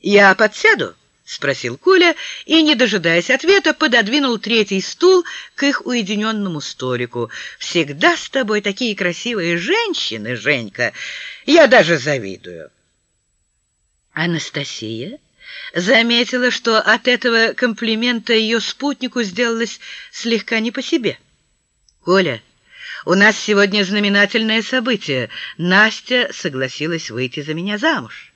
«Я подсяду?» — спросил Коля и, не дожидаясь ответа, пододвинул третий стул к их уединенному столику. «Всегда с тобой такие красивые женщины, Женька! Я даже завидую!» Анастасия заметила, что от этого комплимента ее спутнику сделалось слегка не по себе. «Коля, у нас сегодня знаменательное событие. Настя согласилась выйти за меня замуж».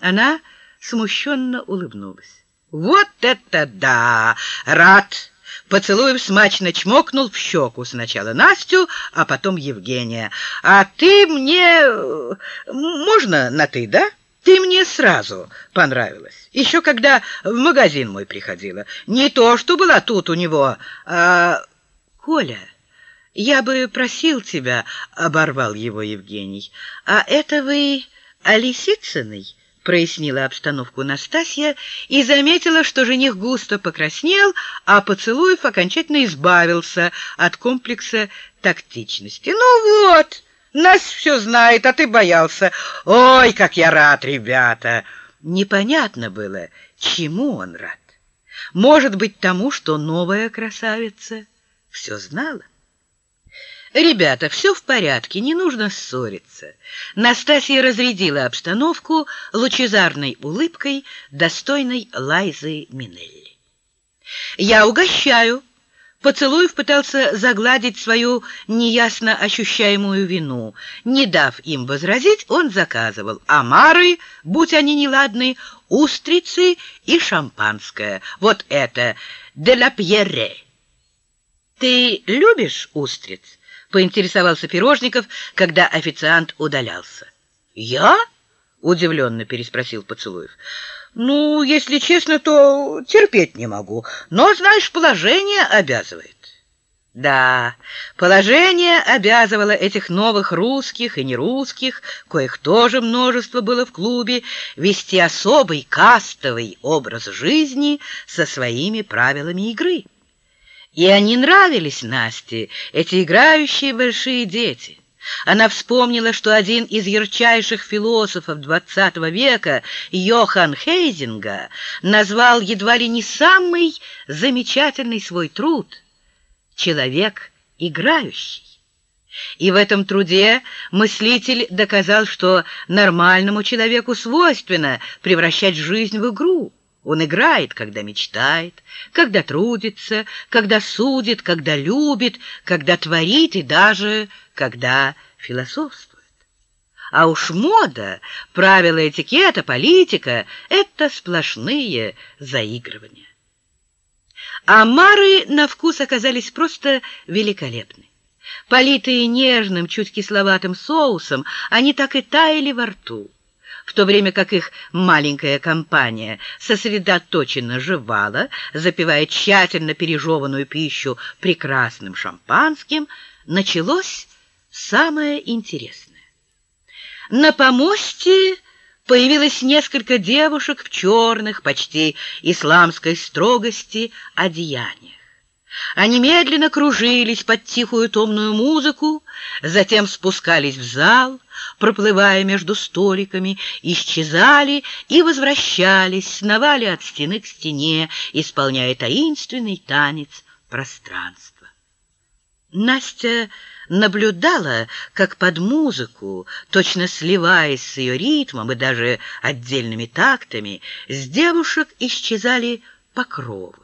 Она смущенно улыбнулась. «Вот это да! Рад!» Поцелуев смачно чмокнул в щеку сначала Настю, а потом Евгения. «А ты мне... можно на «ты», да?» Ты мне сразу понравилась. Еще когда в магазин мой приходила. Не то, что была тут у него, а... Коля, я бы просил тебя, — оборвал его Евгений. А это вы о Лисицыной? Прояснила обстановку Настасья и заметила, что жених густо покраснел, а поцелуев окончательно избавился от комплекса тактичности. «Ну вот!» Нас все знает, а ты боялся. Ой, как я рад, ребята!» Непонятно было, чему он рад. Может быть, тому, что новая красавица все знала? «Ребята, все в порядке, не нужно ссориться». Настасья разрядила обстановку лучезарной улыбкой, достойной Лайзы Минелли. «Я угощаю», Поцелуев пытался загладить свою неясно ощущаемую вину. Не дав им возразить, он заказывал омары, будь они неладны, устрицы и шампанское. Вот это «де ла пьере». «Ты любишь устриц?» — поинтересовался Пирожников, когда официант удалялся. «Я?» — удивленно переспросил Поцелуев. Ну, если честно, то терпеть не могу. Но, знаешь, положение обязывает. Да, положение обязывало этих новых русских и нерусских, коих тоже множество было в клубе, вести особый кастовый образ жизни со своими правилами игры. И они нравились Насте, эти играющие большие дети. Она вспомнила, что один из ярчайших философов XX века, Йохан Хейзинга, назвал едва ли не самый замечательный свой труд «Человек играющий». И в этом труде мыслитель доказал, что нормальному человеку свойственно превращать жизнь в игру. Он играет, когда мечтает, когда трудится, когда судит, когда любит, когда творит и даже когда философствует. А уж мода, правила этикета, политика — это сплошные заигрывания. А Мары на вкус оказались просто великолепны. Политые нежным, чуть кисловатым соусом, они так и таяли во рту в то время как их маленькая компания сосредоточенно жевала, запивая тщательно пережеванную пищу прекрасным шампанским, началось самое интересное. На помосте появилось несколько девушек в черных, почти исламской строгости, одеяниях. Они медленно кружились под тихую томную музыку, затем спускались в зал, проплывая между столиками, исчезали и возвращались, сновали от стены к стене, исполняя таинственный танец пространства. Настя наблюдала, как под музыку, точно сливаясь с ее ритмом и даже отдельными тактами, с девушек исчезали покровы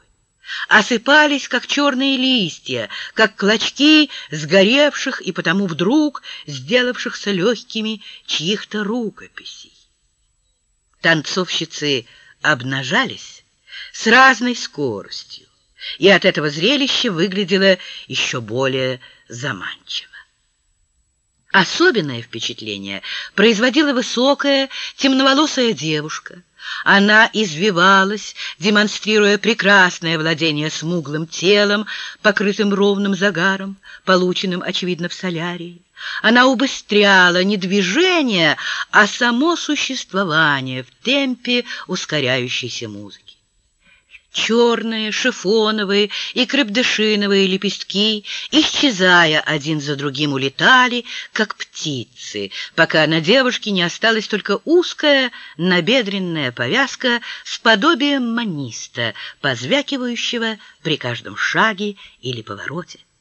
осыпались, как черные листья, как клочки сгоревших и потому вдруг сделавшихся легкими чьих-то рукописей. Танцовщицы обнажались с разной скоростью, и от этого зрелище выглядело еще более заманчиво. Особенное впечатление производила высокая, темноволосая девушка. Она извивалась, демонстрируя прекрасное владение смуглым телом, покрытым ровным загаром, полученным, очевидно, в солярии. Она убыстряла не движение, а само существование в темпе ускоряющейся музыки. Черные, шифоновые и крепдышиновые лепестки, исчезая один за другим, улетали, как птицы, пока на девушке не осталась только узкая набедренная повязка с подобием маниста, позвякивающего при каждом шаге или повороте.